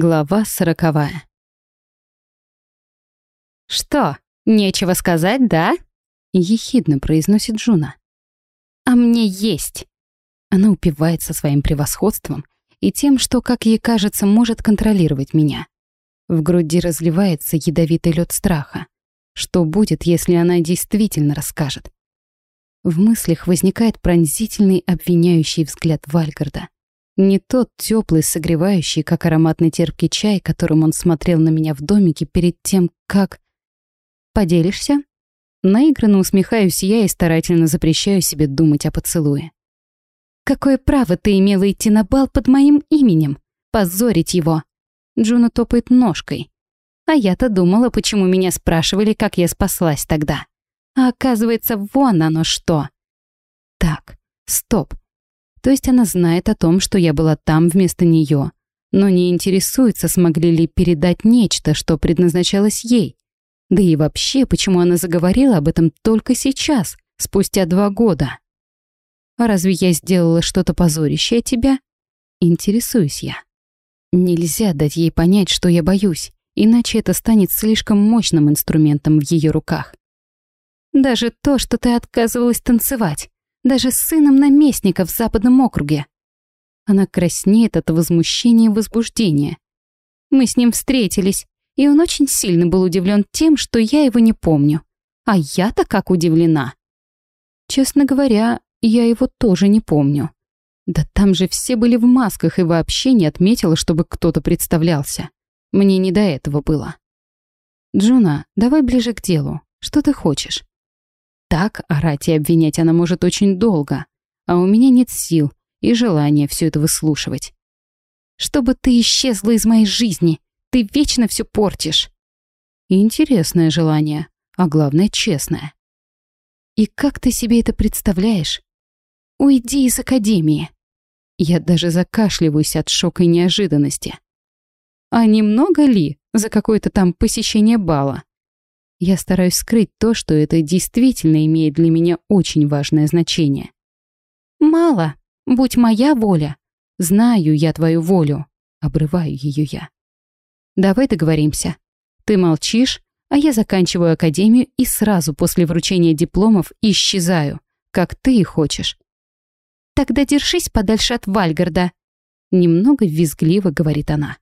Глава сороковая. «Что, нечего сказать, да?» — ехидно произносит Джуна. «А мне есть!» Она упивается своим превосходством и тем, что, как ей кажется, может контролировать меня. В груди разливается ядовитый лед страха. Что будет, если она действительно расскажет? В мыслях возникает пронзительный обвиняющий взгляд Вальгарда. Не тот теплый, согревающий, как ароматный терпкий чай, которым он смотрел на меня в домике перед тем, как... «Поделишься?» Наигранно усмехаюсь я и старательно запрещаю себе думать о поцелуе. «Какое право ты имела идти на бал под моим именем? Позорить его!» Джуна топает ножкой. А я-то думала, почему меня спрашивали, как я спаслась тогда. А оказывается, вон оно что. Так, стоп. То есть она знает о том, что я была там вместо нее, но не интересуется, смогли ли передать нечто, что предназначалось ей. Да и вообще, почему она заговорила об этом только сейчас, спустя два года? А разве я сделала что-то позорящее тебя? Интересуюсь я. Нельзя дать ей понять, что я боюсь, иначе это станет слишком мощным инструментом в ее руках. Даже то, что ты отказывалась танцевать. Даже с сыном наместника в западном округе. Она краснеет от возмущения и возбуждения. Мы с ним встретились, и он очень сильно был удивлен тем, что я его не помню. А я-то как удивлена. Честно говоря, я его тоже не помню. Да там же все были в масках и вообще не отметила, чтобы кто-то представлялся. Мне не до этого было. Джуна, давай ближе к делу. Что ты хочешь? Так орать и обвинять она может очень долго, а у меня нет сил и желания все это выслушивать. Чтобы ты исчезла из моей жизни, ты вечно все портишь. Интересное желание, а главное честное. И как ты себе это представляешь? Уйди из академии. Я даже закашливаюсь от шока и неожиданности. А немного ли за какое-то там посещение бала? Я стараюсь скрыть то, что это действительно имеет для меня очень важное значение. «Мало. Будь моя воля. Знаю я твою волю». Обрываю ее я. «Давай договоримся. Ты молчишь, а я заканчиваю академию и сразу после вручения дипломов исчезаю, как ты и хочешь». «Тогда держись подальше от Вальгарда», — немного визгливо говорит она.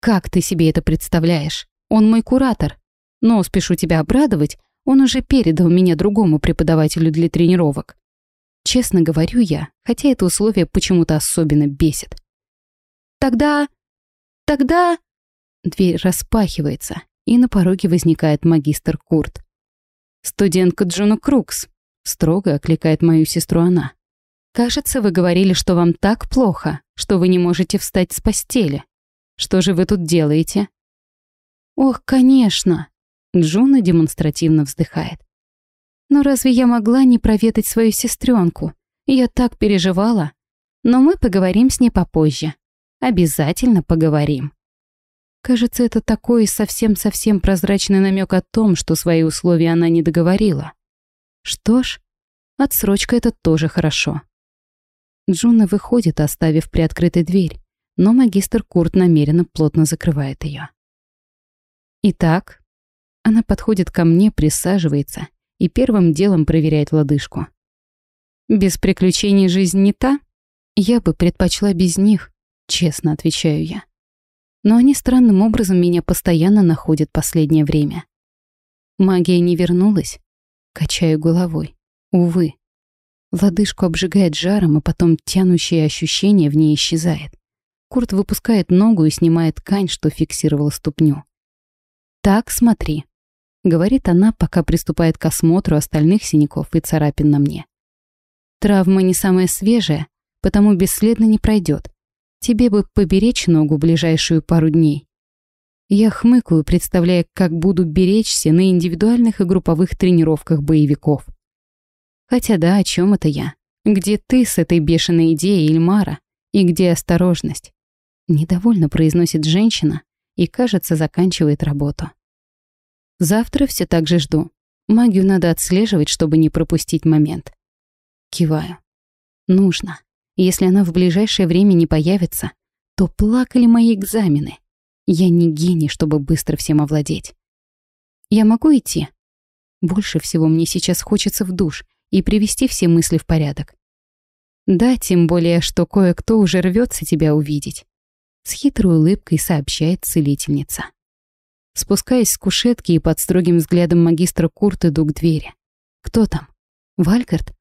«Как ты себе это представляешь? Он мой куратор. Но, спешу тебя обрадовать, он уже передал меня другому преподавателю для тренировок. Честно говорю я, хотя это условие почему-то особенно бесит. Тогда... тогда... Дверь распахивается, и на пороге возникает магистр Курт. «Студентка Джуна Крукс», — строго окликает мою сестру она. «Кажется, вы говорили, что вам так плохо, что вы не можете встать с постели. Что же вы тут делаете?» «Ох, конечно!» Джуна демонстративно вздыхает. «Но разве я могла не проведать свою сестренку? Я так переживала. Но мы поговорим с ней попозже. Обязательно поговорим». Кажется, это такой совсем-совсем прозрачный намек о том, что свои условия она не договорила. Что ж, отсрочка это тоже хорошо. Джуна выходит, оставив приоткрытой дверь, но магистр Курт намеренно плотно закрывает ее. Итак, она подходит ко мне, присаживается и первым делом проверяет лодыжку. Без приключений жизнь не та? Я бы предпочла без них, честно отвечаю я. Но они странным образом меня постоянно находят последнее время. Магия не вернулась? Качаю головой. Увы. Лодыжку обжигает жаром, а потом тянущее ощущение в ней исчезает. Курт выпускает ногу и снимает ткань, что фиксировала ступню. «Так, смотри», — говорит она, пока приступает к осмотру остальных синяков и царапин на мне. «Травма не самая свежая, потому бесследно не пройдет. Тебе бы поберечь ногу ближайшую пару дней». Я хмыкаю, представляя, как буду беречься на индивидуальных и групповых тренировках боевиков. Хотя да, о чем это я? Где ты с этой бешеной идеей, Ильмара? И где осторожность? Недовольно произносит женщина и, кажется, заканчивает работу. Завтра все так же жду. Магию надо отслеживать, чтобы не пропустить момент. Киваю. Нужно. Если она в ближайшее время не появится, то плакали мои экзамены. Я не гений, чтобы быстро всем овладеть. Я могу идти? Больше всего мне сейчас хочется в душ и привести все мысли в порядок. Да, тем более, что кое-кто уже рвется тебя увидеть. С хитрой улыбкой сообщает целительница. Спускаясь с кушетки и под строгим взглядом магистра Курт иду к двери. Кто там? Валькарт?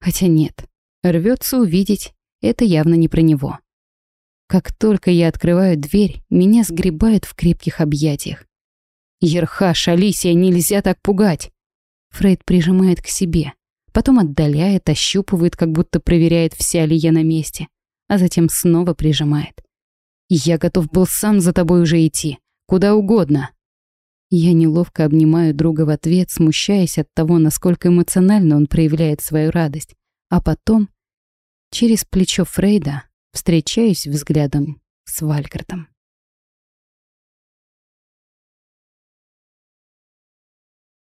Хотя нет, рвется увидеть, это явно не про него. Как только я открываю дверь, меня сгребают в крепких объятиях. «Ерхаш, Алисия, нельзя так пугать!» Фрейд прижимает к себе, потом отдаляет, ощупывает, как будто проверяет, вся ли я на месте, а затем снова прижимает. «Я готов был сам за тобой уже идти, куда угодно!» Я неловко обнимаю друга в ответ, смущаясь от того, насколько эмоционально он проявляет свою радость, а потом, через плечо Фрейда, встречаюсь взглядом с Валькартом.